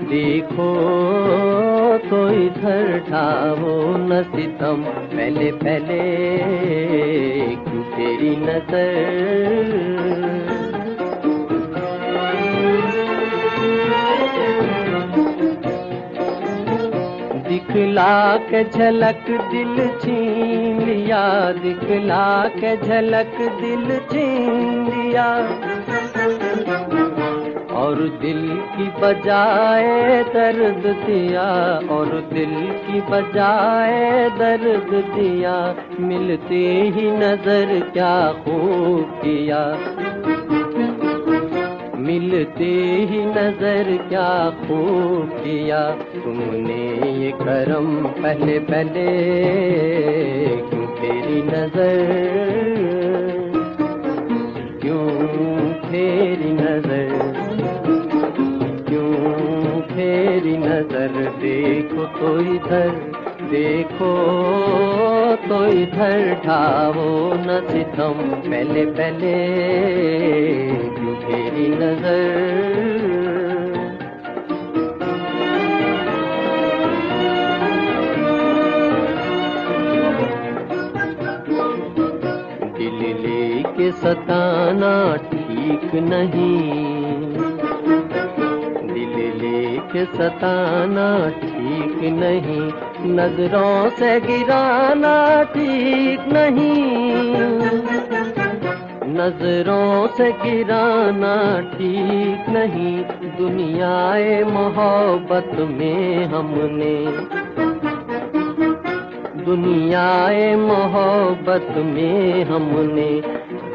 देखो तो इधर ठावो न सितम। पहले पहले क्यों तेरी नज़र। दिखला के झलक दिल छीन लिया दिखला के झलक दिल छीन लिया। और दिल की बजाए दर्द दिया, और दिल की बजाए दर्द दिया, मिलते ही नज़र क्या खूब किया। मिलते ही नज़र क्या खूब किया। तुमने ये करम पहले पहले, क्यों तेरी नज़र? तेरी नज़र देखो तो इधर, देखो तो इधर ठावो न सितम। पहले पहले तेरी नज़र। दिल लेके सताना ठीक नहीं। लेके सताना ठीक नहीं नज़रों से गिराना ठीक नहीं। नज़रों से गिराना ठीक नहीं, दुनियाए मोहब्बत में हमने। दुनियाए मोहब्बत में हमने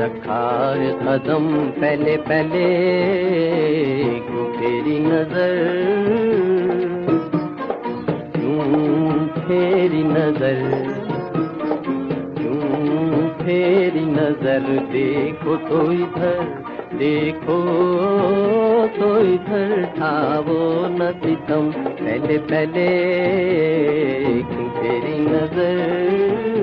रखा कदम पहले पहले तेरी नज़र। तेरी नज़र? फेरी नज़र? देखो तो इधर, देखो तो इधर, ठावो न सितम। पहले पहले फेरी नज़र?